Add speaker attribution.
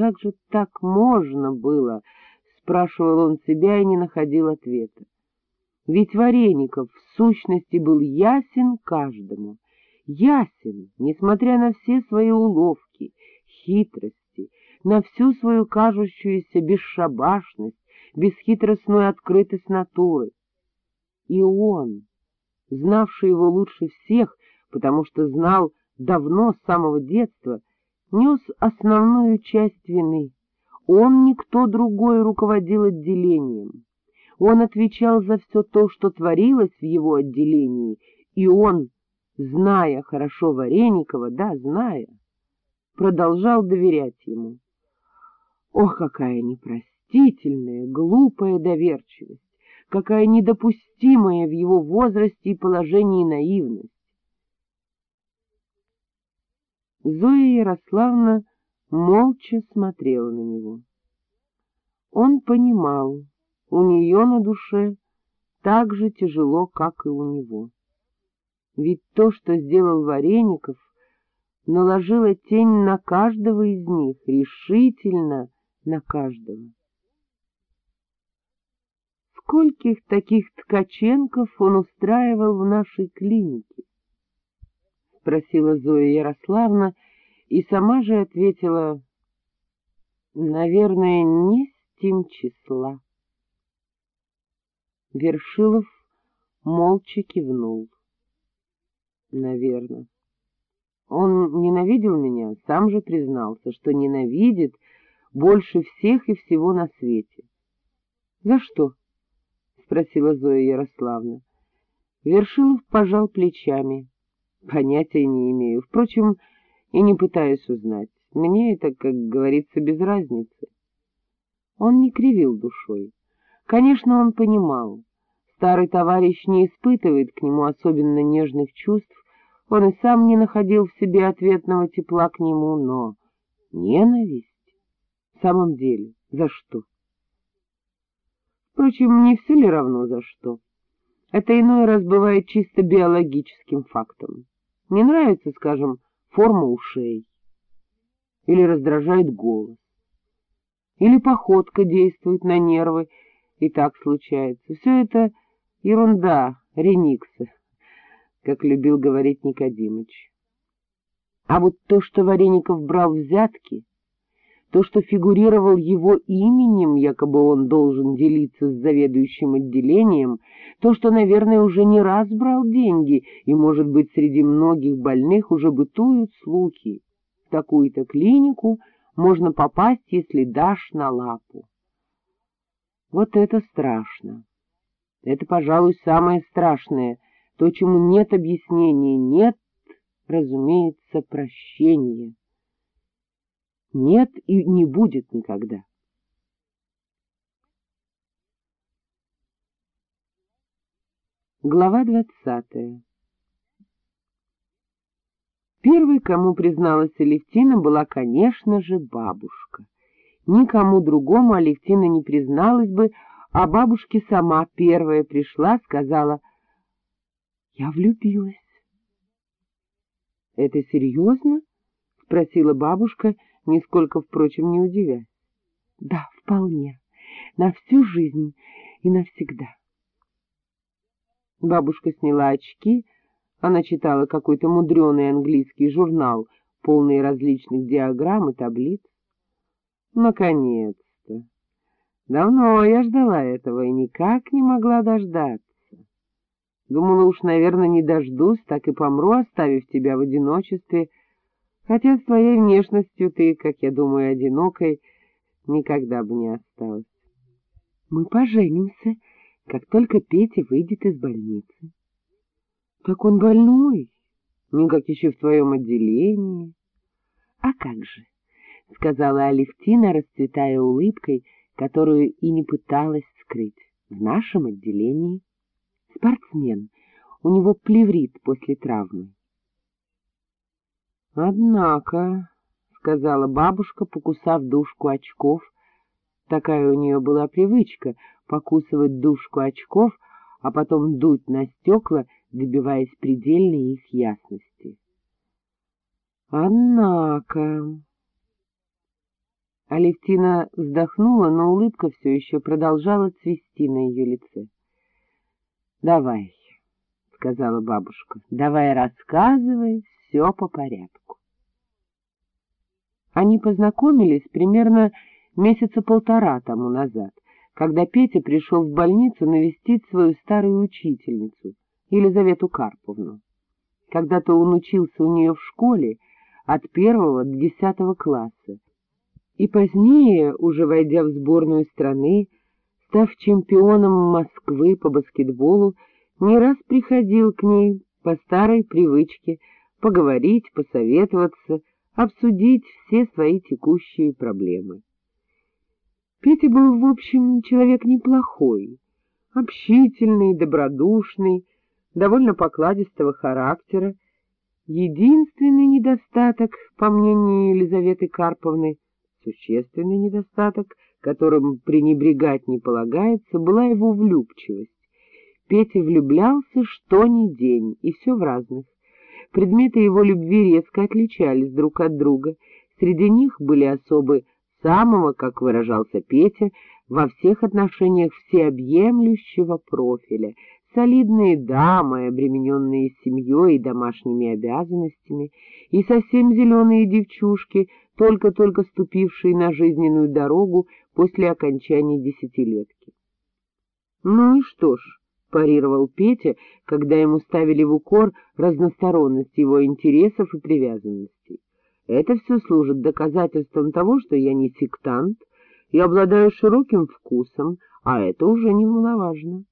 Speaker 1: как же так можно было? — спрашивал он себя и не находил ответа. Ведь Вареников в сущности был ясен каждому, ясен, несмотря на все свои уловки, хитрости, на всю свою кажущуюся бесшабашность, бесхитростную открытость натуры. И он, знавший его лучше всех, потому что знал давно, с самого детства, нес основную часть вины. Он, никто другой, руководил отделением. Он отвечал за все то, что творилось в его отделении, и он, зная хорошо Вареникова, да, зная, продолжал доверять ему. Ох, какая непростительная, глупая доверчивость, какая недопустимая в его возрасте и положении наивность. Зоя Ярославна молча смотрела на него. Он понимал, у нее на душе так же тяжело, как и у него. Ведь то, что сделал Вареников, наложило тень на каждого из них, решительно на каждого. Скольких таких ткаченков он устраивал в нашей клинике? — спросила Зоя Ярославна, и сама же ответила, — наверное, не с тем числа. Вершилов молча кивнул. — Наверно. Он ненавидел меня, сам же признался, что ненавидит больше всех и всего на свете. — За что? — спросила Зоя Ярославна. Вершилов пожал плечами. Понятия не имею. Впрочем, и не пытаюсь узнать. Мне это, как говорится, без разницы. Он не кривил душой. Конечно, он понимал. Старый товарищ не испытывает к нему особенно нежных чувств, он и сам не находил в себе ответного тепла к нему, но ненависть? В самом деле, за что? Впрочем, не все ли равно за что? Это иной раз бывает чисто биологическим фактом. Не нравится, скажем, форма ушей, или раздражает голос, или походка действует на нервы, и так случается. Все это ерунда, рениксы, как любил говорить Никодимыч. А вот то, что Вареников брал взятки, то, что фигурировал его именем, якобы он должен делиться с заведующим отделением, то, что, наверное, уже не раз брал деньги, и, может быть, среди многих больных уже бытуют слухи. В такую-то клинику можно попасть, если дашь на лапу. Вот это страшно. Это, пожалуй, самое страшное, то, чему нет объяснения, нет, разумеется, прощения нет и не будет никогда. Глава двадцатая Первой, кому призналась Алевтина, была, конечно же, бабушка. Никому другому Алевтина не призналась бы, а бабушке сама первая пришла, сказала, — Я влюбилась. — Это серьезно? — спросила бабушка, — нисколько, впрочем, не удивясь. — Да, вполне. На всю жизнь и навсегда. Бабушка сняла очки, она читала какой-то мудреный английский журнал, полный различных диаграмм и таблиц. Наконец-то! Давно я ждала этого и никак не могла дождаться. Думала уж, наверное, не дождусь, так и помру, оставив тебя в одиночестве — хотя с твоей внешностью ты, как я думаю, одинокой, никогда бы не осталась. Мы поженимся, как только Петя выйдет из больницы. Так он больной, ну, как еще в твоем отделении. А как же, — сказала Алевтина, расцветая улыбкой, которую и не пыталась скрыть. В нашем отделении спортсмен, у него плеврит после травмы. — Однако, — сказала бабушка, покусав дужку очков, такая у нее была привычка — покусывать дужку очков, а потом дуть на стекла, добиваясь предельной их ясности. — Однако... Алевтина вздохнула, но улыбка все еще продолжала цвести на ее лице. — Давай, — сказала бабушка, — давай рассказывай все по порядку. Они познакомились примерно месяца полтора тому назад, когда Петя пришел в больницу навестить свою старую учительницу, Елизавету Карповну. Когда-то он учился у нее в школе от первого до десятого класса, и позднее, уже войдя в сборную страны, став чемпионом Москвы по баскетболу, не раз приходил к ней по старой привычке поговорить, посоветоваться, обсудить все свои текущие проблемы. Петя был, в общем, человек неплохой, общительный, добродушный, довольно покладистого характера. Единственный недостаток, по мнению Елизаветы Карповны, существенный недостаток, которым пренебрегать не полагается, была его влюбчивость. Петя влюблялся что ни день, и все в разных. Предметы его любви резко отличались друг от друга. Среди них были особы самого, как выражался Петя, во всех отношениях всеобъемлющего профиля, солидные дамы, обремененные семьей и домашними обязанностями, и совсем зеленые девчушки, только-только ступившие на жизненную дорогу после окончания десятилетки. — Ну и что ж, — парировал Петя, когда ему ставили в укор разносторонность его интересов и привязанностей. — Это все служит доказательством того, что я не сектант и обладаю широким вкусом, а это уже немаловажно.